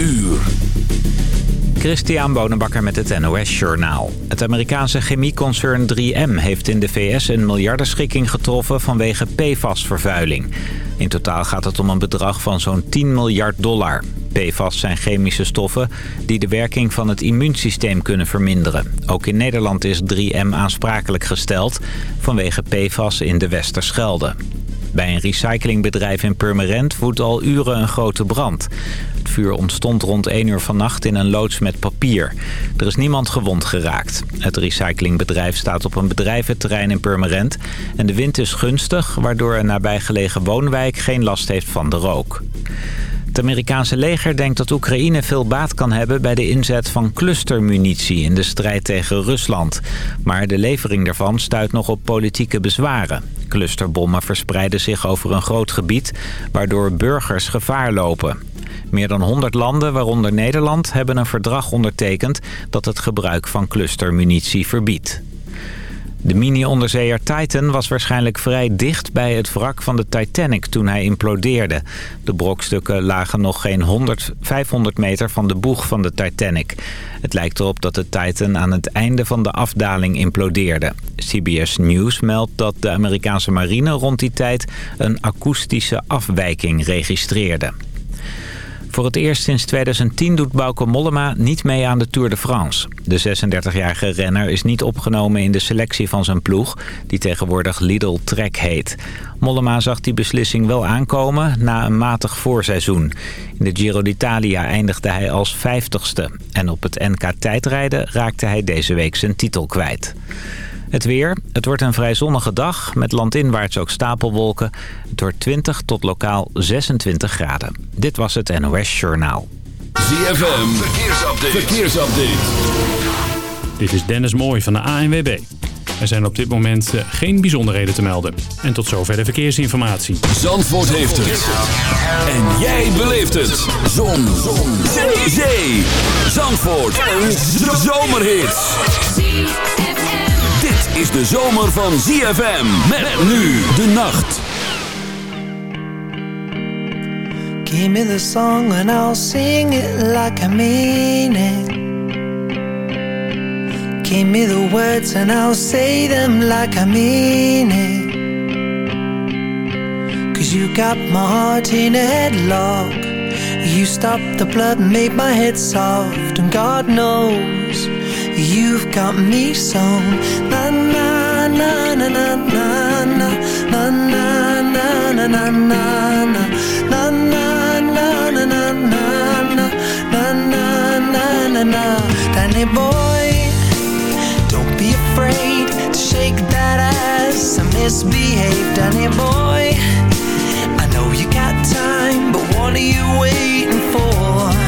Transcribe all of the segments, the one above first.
uur. Christian Bonenbakker met het NOS Journaal. Het Amerikaanse chemieconcern 3M heeft in de VS een miljardenschikking getroffen vanwege PFAS-vervuiling. In totaal gaat het om een bedrag van zo'n 10 miljard dollar. PFAS zijn chemische stoffen die de werking van het immuunsysteem kunnen verminderen. Ook in Nederland is 3M aansprakelijk gesteld vanwege PFAS in de Westerschelde. Bij een recyclingbedrijf in Purmerend woedt al uren een grote brand. Het vuur ontstond rond 1 uur vannacht in een loods met papier. Er is niemand gewond geraakt. Het recyclingbedrijf staat op een bedrijventerrein in Purmerend... en de wind is gunstig, waardoor een nabijgelegen woonwijk geen last heeft van de rook. Het Amerikaanse leger denkt dat Oekraïne veel baat kan hebben bij de inzet van clustermunitie in de strijd tegen Rusland. Maar de levering daarvan stuit nog op politieke bezwaren. Clusterbommen verspreiden zich over een groot gebied, waardoor burgers gevaar lopen. Meer dan 100 landen, waaronder Nederland, hebben een verdrag ondertekend dat het gebruik van clustermunitie verbiedt. De mini-onderzeeër Titan was waarschijnlijk vrij dicht bij het wrak van de Titanic toen hij implodeerde. De brokstukken lagen nog geen 100, 500 meter van de boeg van de Titanic. Het lijkt erop dat de Titan aan het einde van de afdaling implodeerde. CBS News meldt dat de Amerikaanse marine rond die tijd een akoestische afwijking registreerde. Voor het eerst sinds 2010 doet Bauke Mollema niet mee aan de Tour de France. De 36-jarige renner is niet opgenomen in de selectie van zijn ploeg... die tegenwoordig Lidl Trek heet. Mollema zag die beslissing wel aankomen na een matig voorseizoen. In de Giro d'Italia eindigde hij als 50ste. En op het NK tijdrijden raakte hij deze week zijn titel kwijt. Het weer. Het wordt een vrij zonnige dag met landinwaarts ook stapelwolken. Wordt 20 tot lokaal 26 graden. Dit was het NOS Journaal. ZFM. Verkeersupdate. Verkeersupdate. Dit is Dennis Mooij van de ANWB. Er zijn op dit moment eh, geen bijzonderheden te melden. En tot zover de verkeersinformatie. Zandvoort heeft het. En jij beleeft het. Zon. Zon. Zee. Zandvoort. Een zomerhit is de zomer van ZFM. Met nu de nacht. Give me the song and I'll sing it like I mean it. Give me the words and I'll say them like I mean it. Cause you got my heart in a headlock. You stopped the blood made my head soft. And God knows You've got me so misbehave Danny boy. I know you got time but what are you waiting for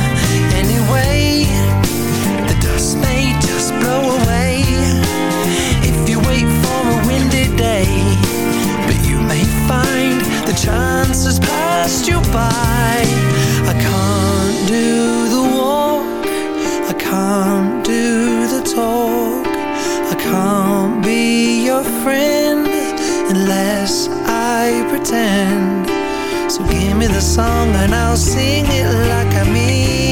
day But you may find the chance has passed you by. I can't do the walk. I can't do the talk. I can't be your friend Unless I pretend. So give me the song and I'll sing it like I mean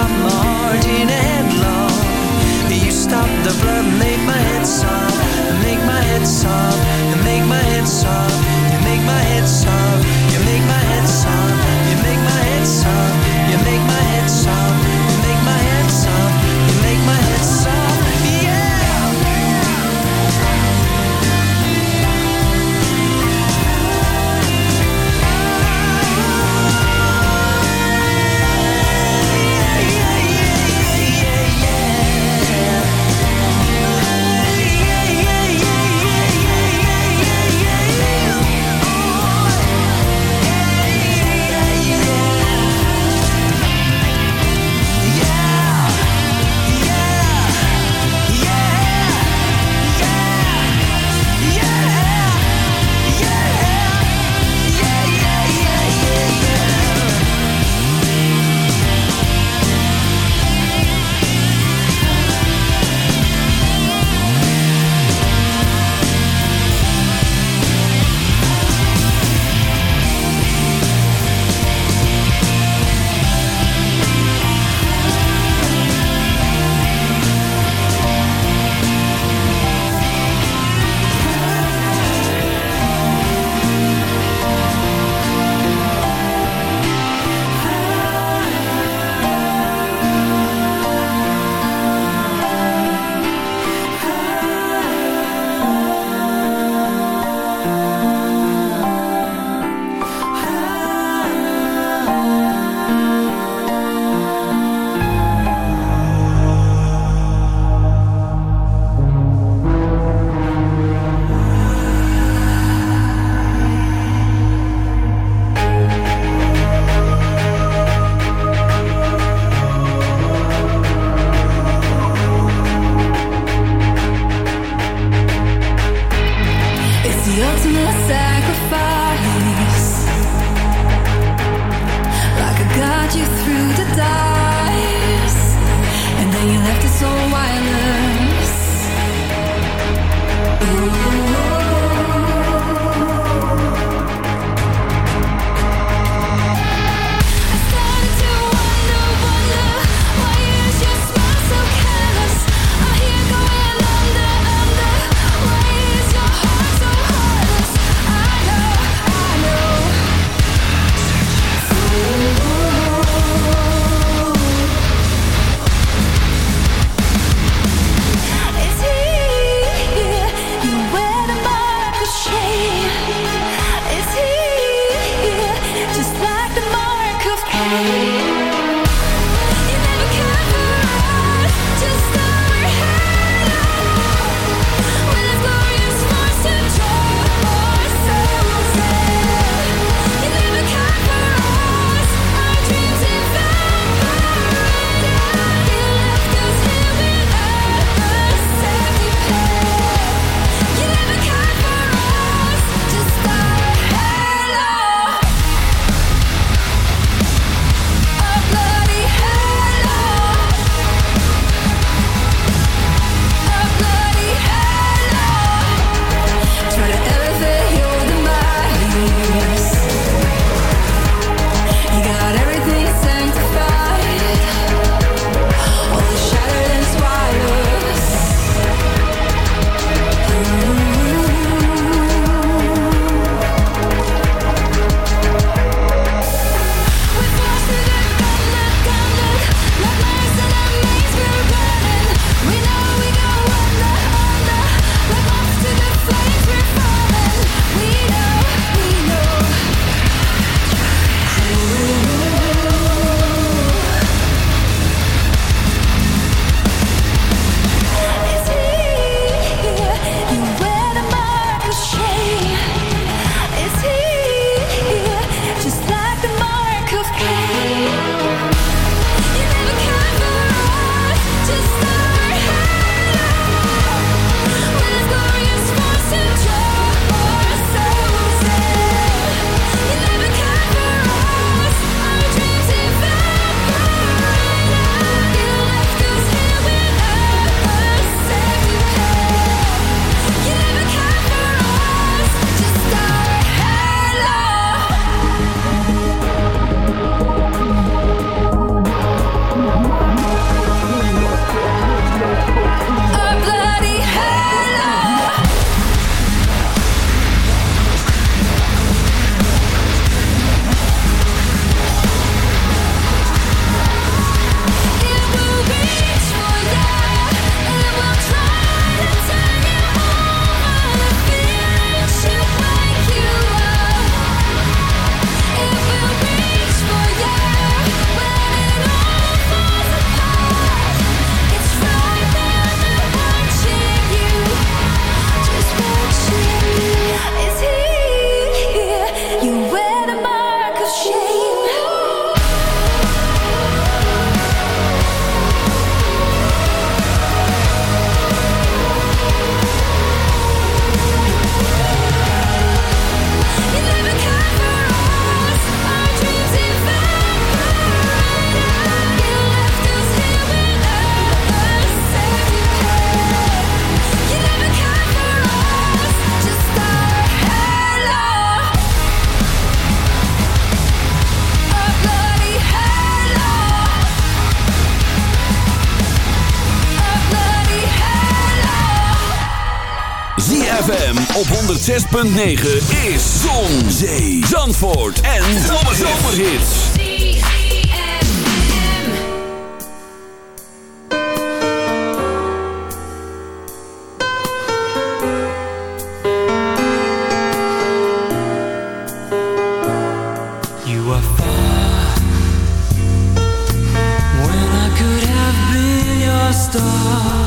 Got my heart in a. You stopped the blood and make my head soft. Make my head soft. Make my head soft. You make my head soft. You make my head soft. You make my head soft. You make my head soft. You make my head soft. You make my head soft. Bye. 6.9 is Zon, Zee, Zandvoort en Zomerhits. You are star.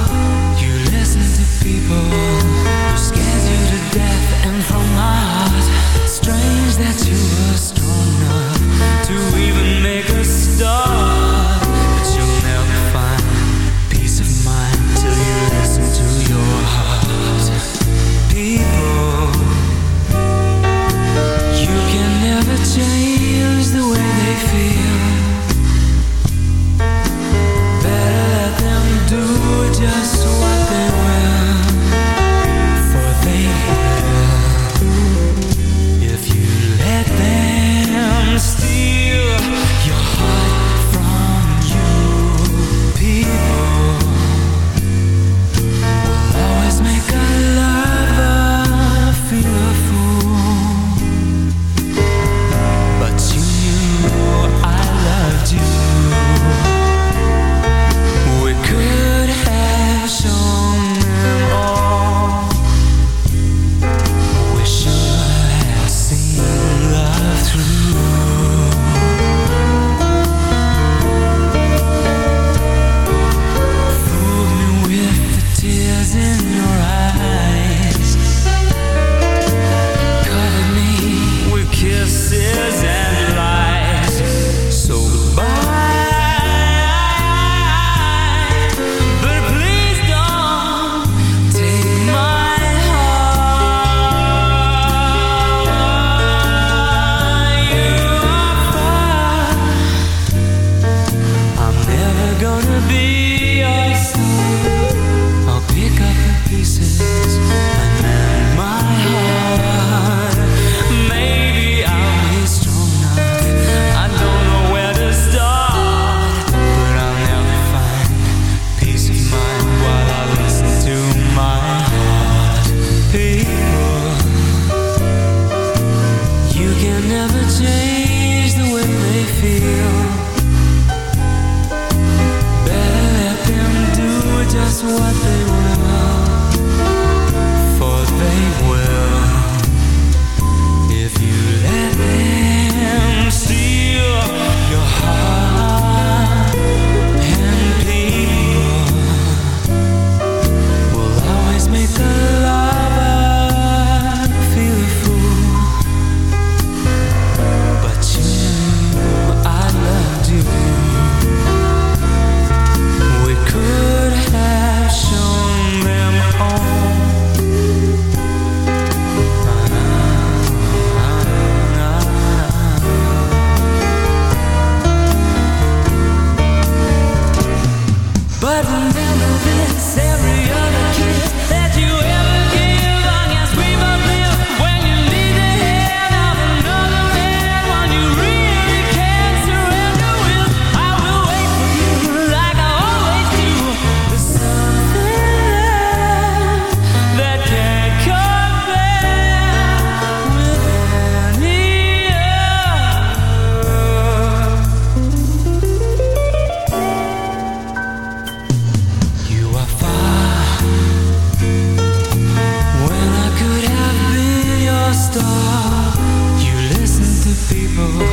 people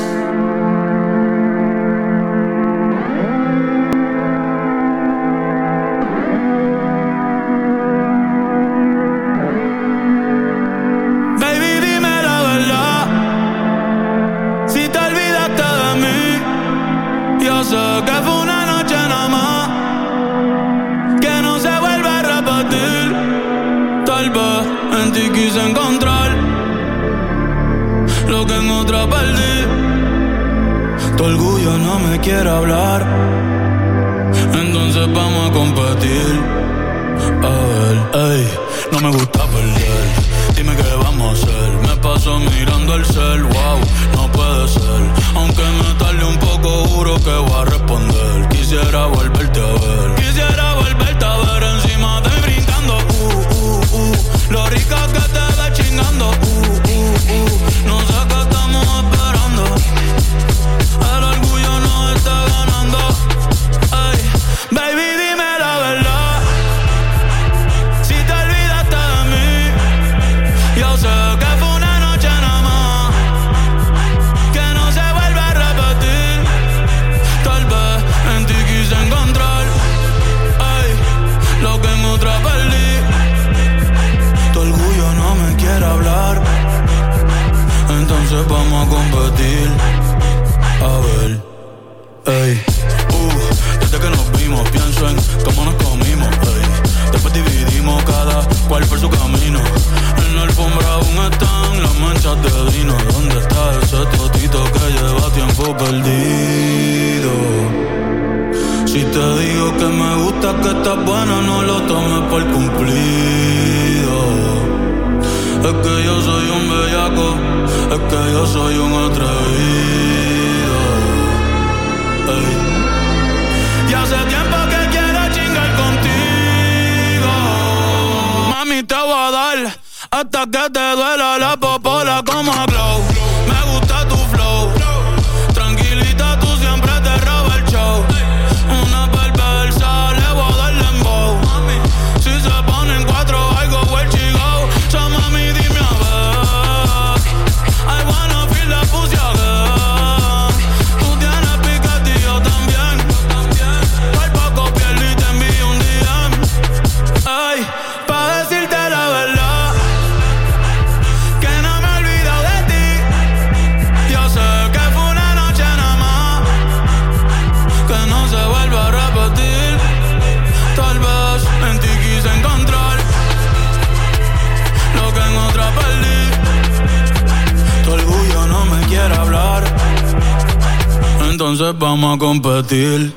entonces vamos a competir.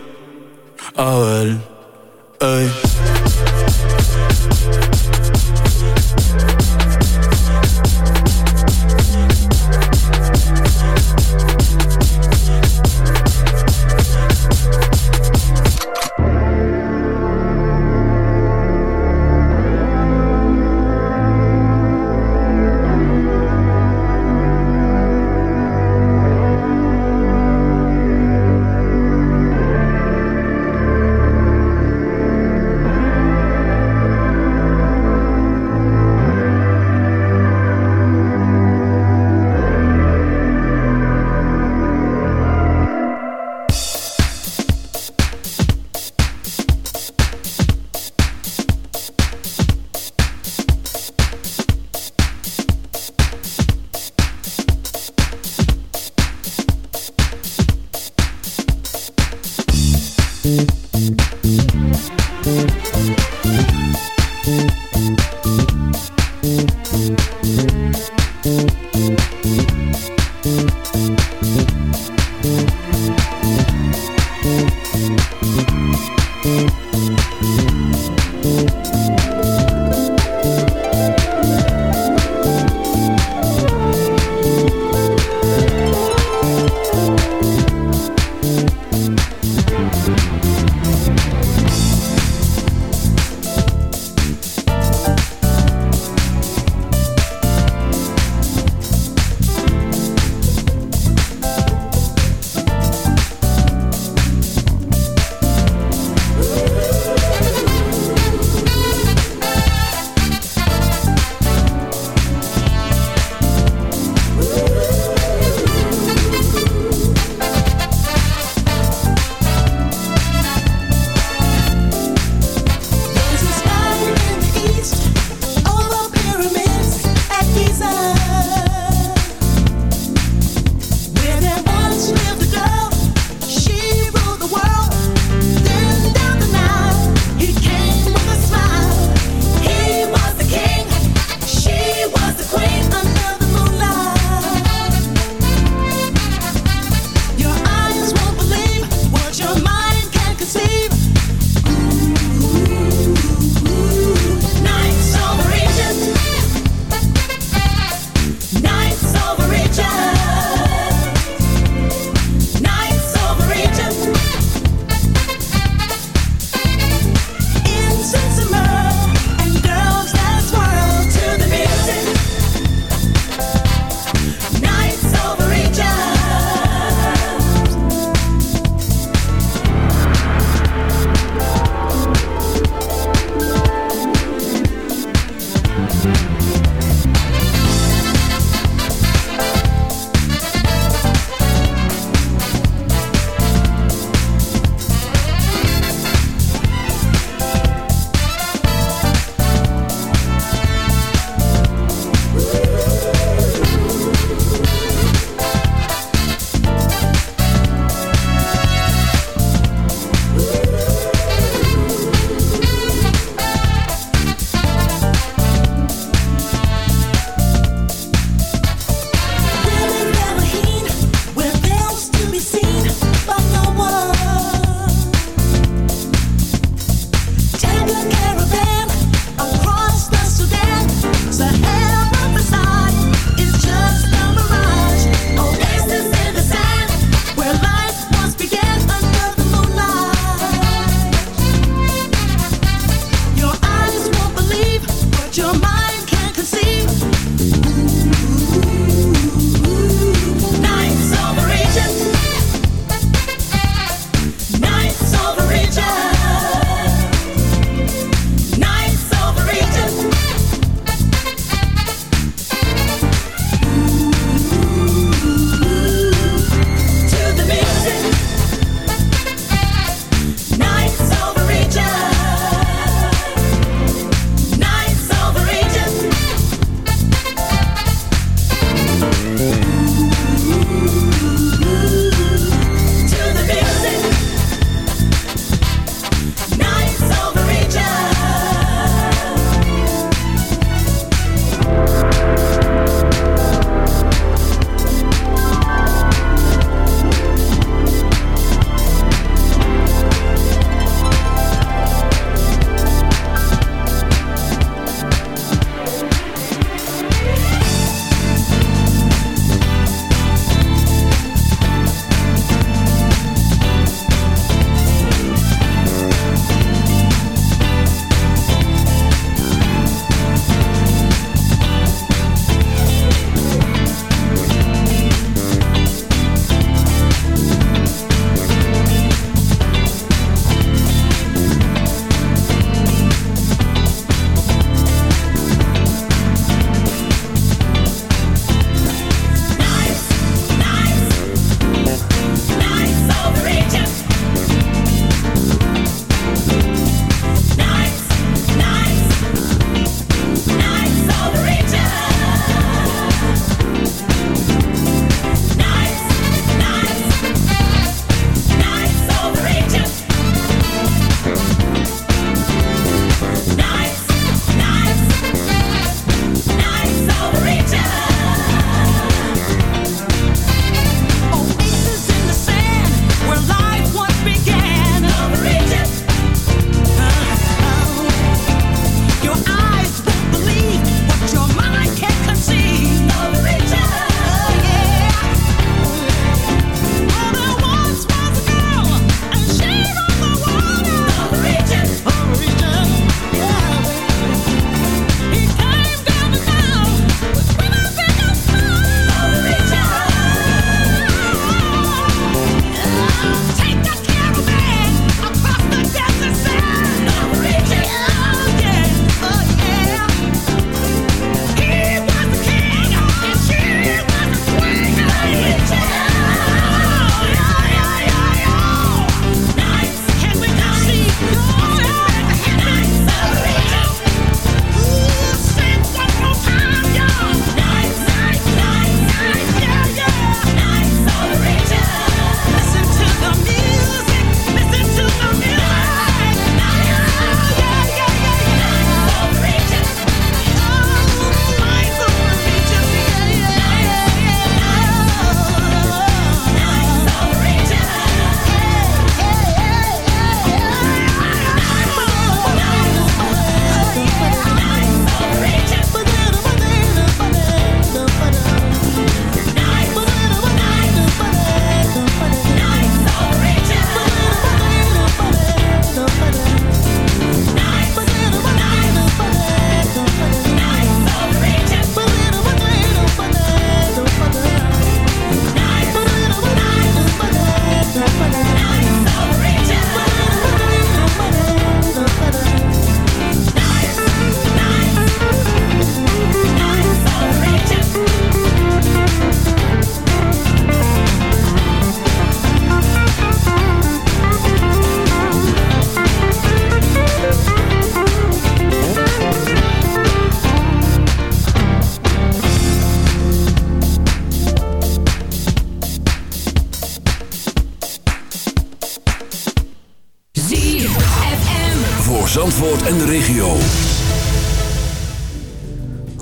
A ver, ey.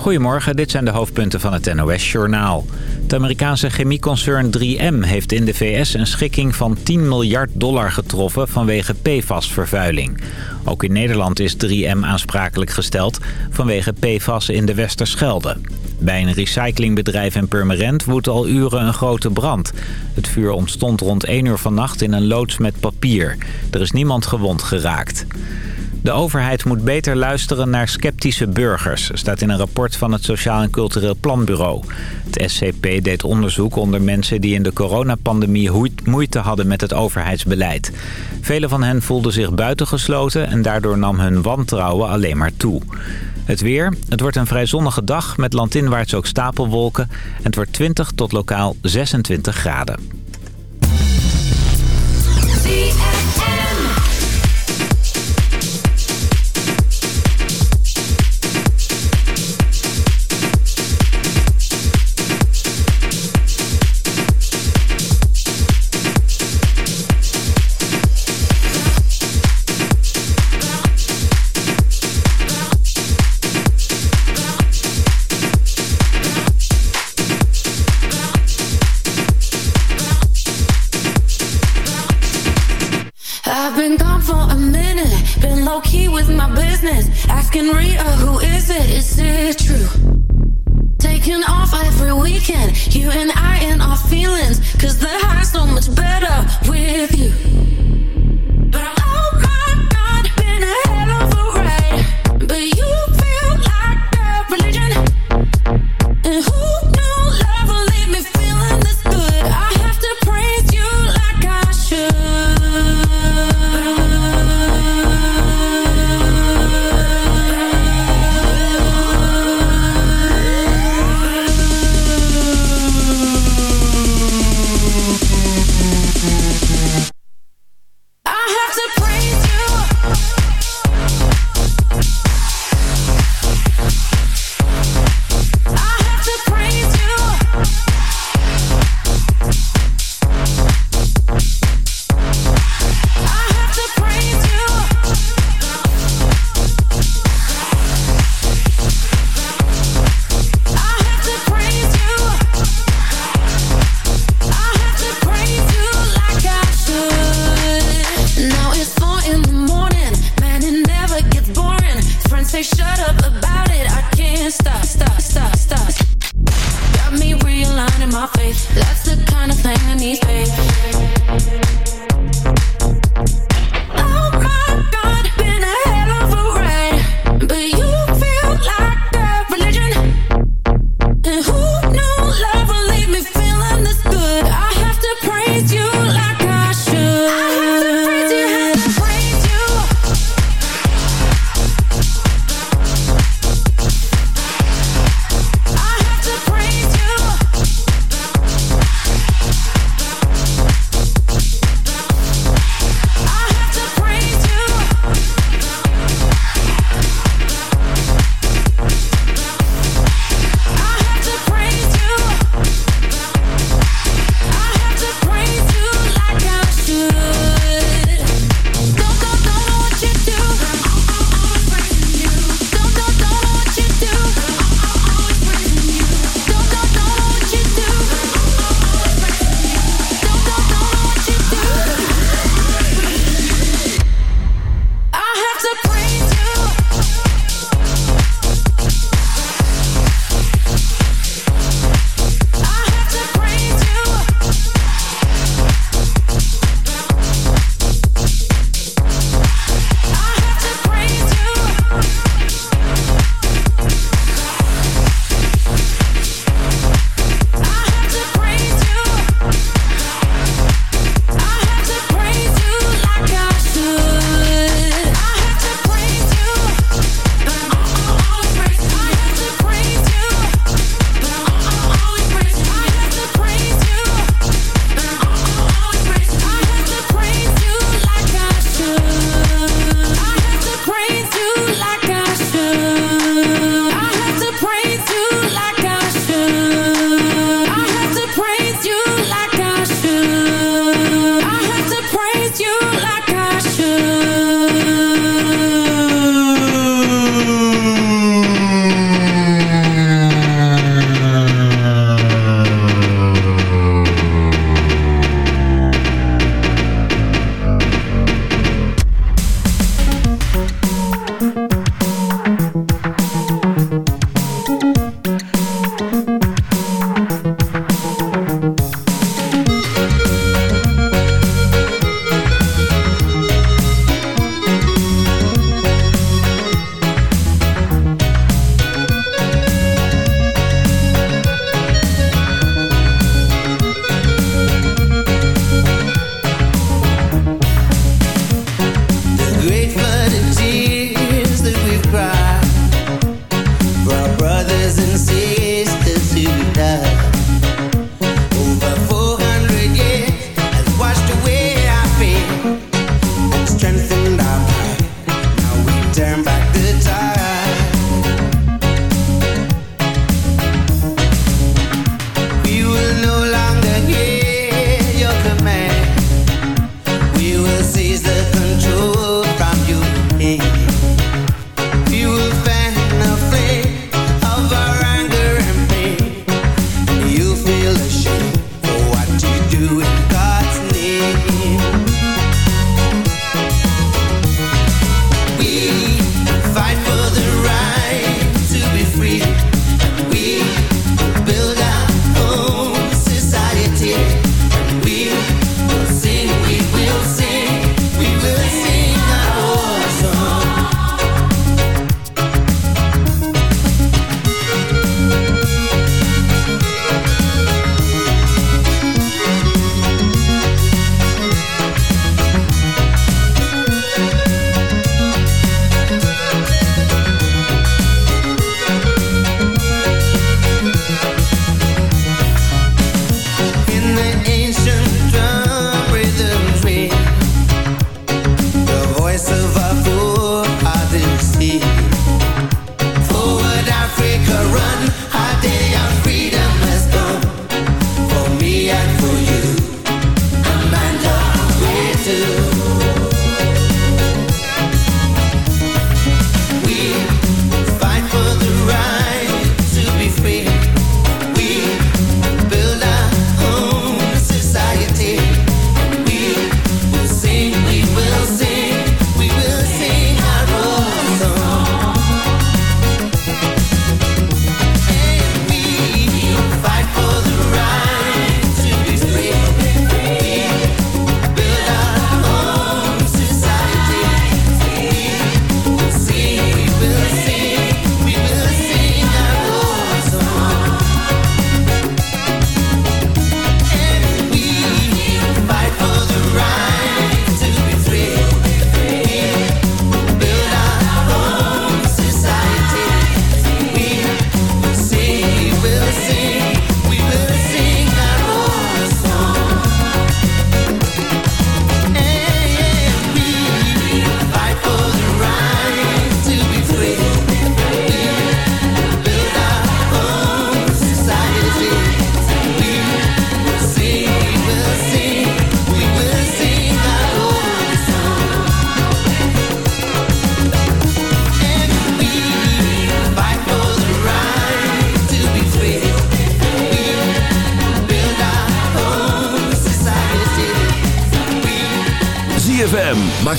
Goedemorgen, dit zijn de hoofdpunten van het NOS-journaal. Het Amerikaanse chemieconcern 3M heeft in de VS een schikking van 10 miljard dollar getroffen vanwege PFAS-vervuiling. Ook in Nederland is 3M aansprakelijk gesteld vanwege PFAS in de Westerschelde. Bij een recyclingbedrijf in Purmerend woedt al uren een grote brand. Het vuur ontstond rond 1 uur vannacht in een loods met papier. Er is niemand gewond geraakt. De overheid moet beter luisteren naar sceptische burgers, staat in een rapport van het Sociaal en Cultureel Planbureau. Het SCP deed onderzoek onder mensen die in de coronapandemie moeite hadden met het overheidsbeleid. Velen van hen voelden zich buitengesloten en daardoor nam hun wantrouwen alleen maar toe. Het weer. Het wordt een vrij zonnige dag met landinwaarts ook stapelwolken. En het wordt 20 tot lokaal 26 graden.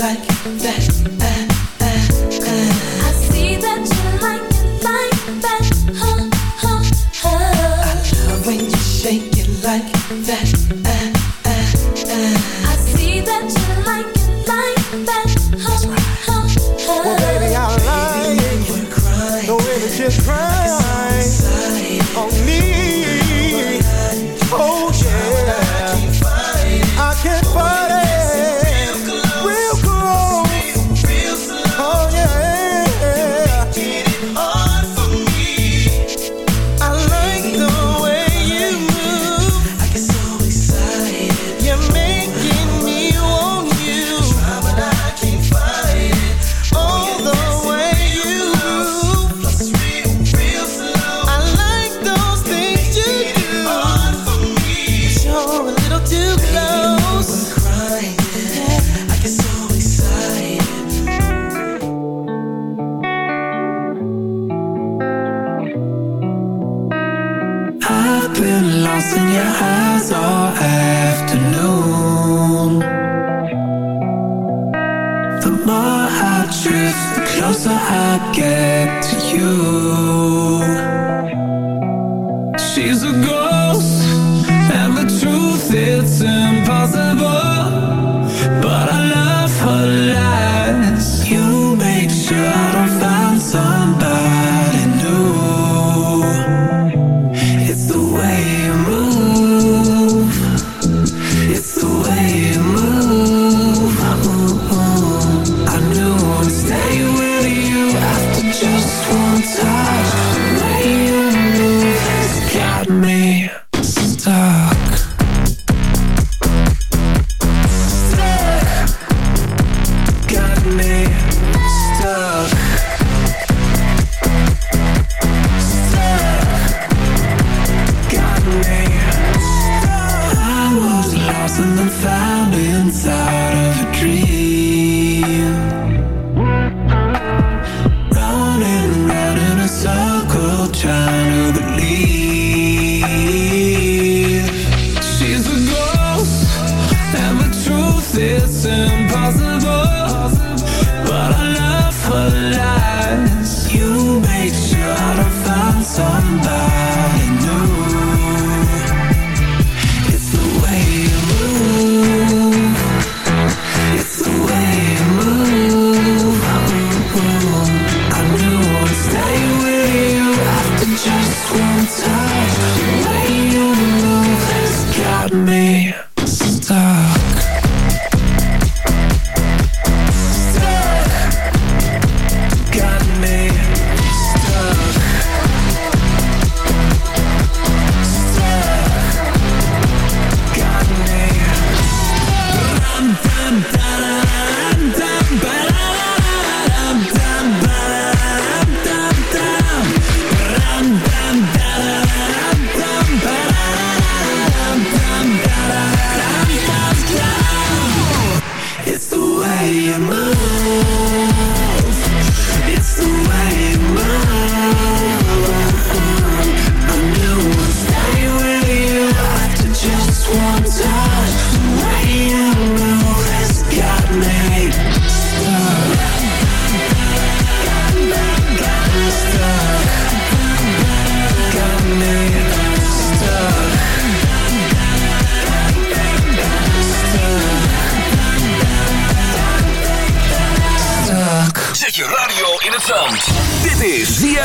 like that.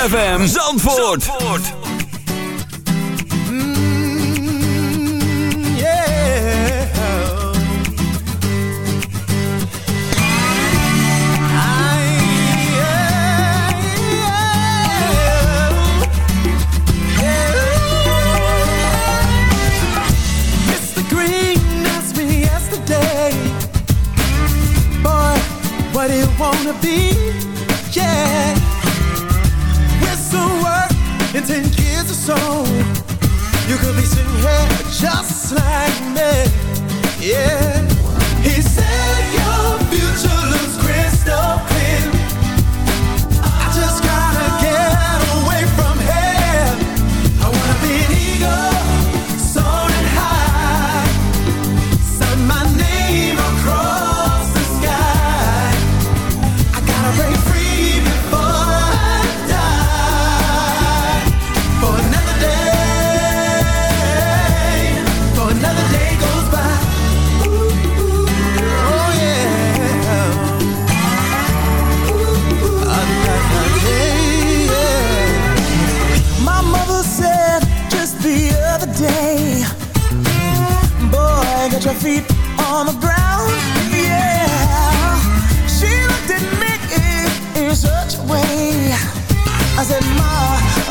ZFM Zandvoort. Zandvoort.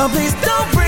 Oh, please don't break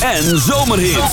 en zomerhits.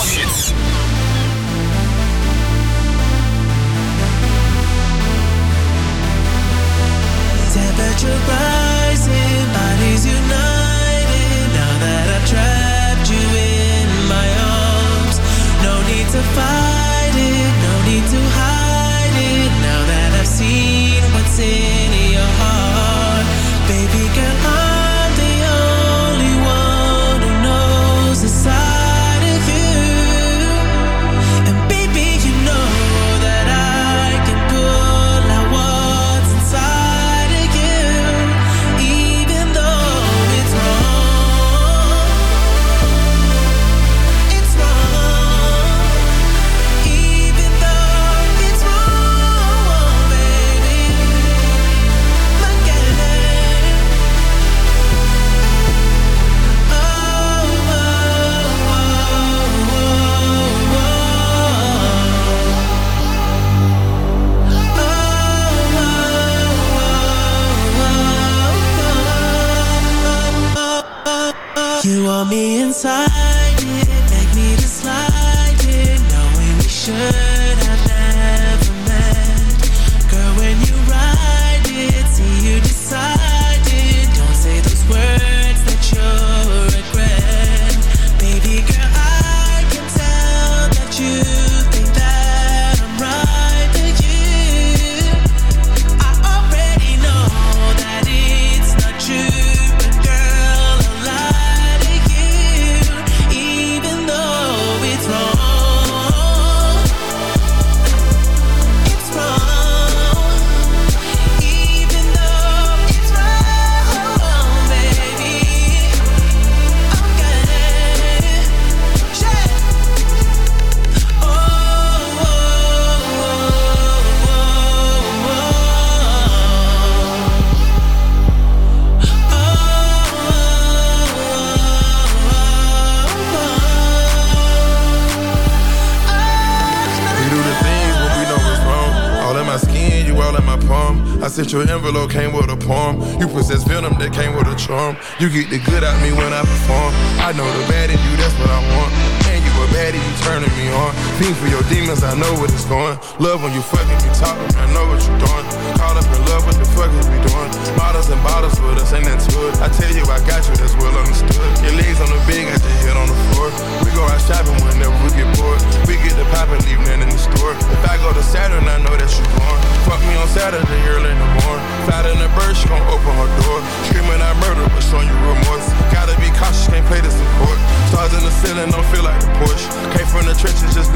Your envelope, came with a poem. You possess venom that came with a charm. You get the good out me when I perform. I know the bad in you, that's what I want. And you a baddie, you turning me on. Fiend for your demons, I know what it's going. Love when you fucking me talking, I know what you're doing. Caught up in love, what the fuck is we doing? Bottles and bottles with us, ain't that it? I tell you, I got you, that's well understood. Your legs on the bed, got your head on the floor. We go out shopping whenever we get bored. We get the pop and leave nothing in the store. If I go to Saturn, I know that you're born. Fuck me on Saturday, early in the morning. Flat in the bird, she gon' open her door. Screaming I murder, but showing you remorse. Gotta be cautious, can't play this in court. Stars in the ceiling, don't feel like the Porsche. Came from the trenches, just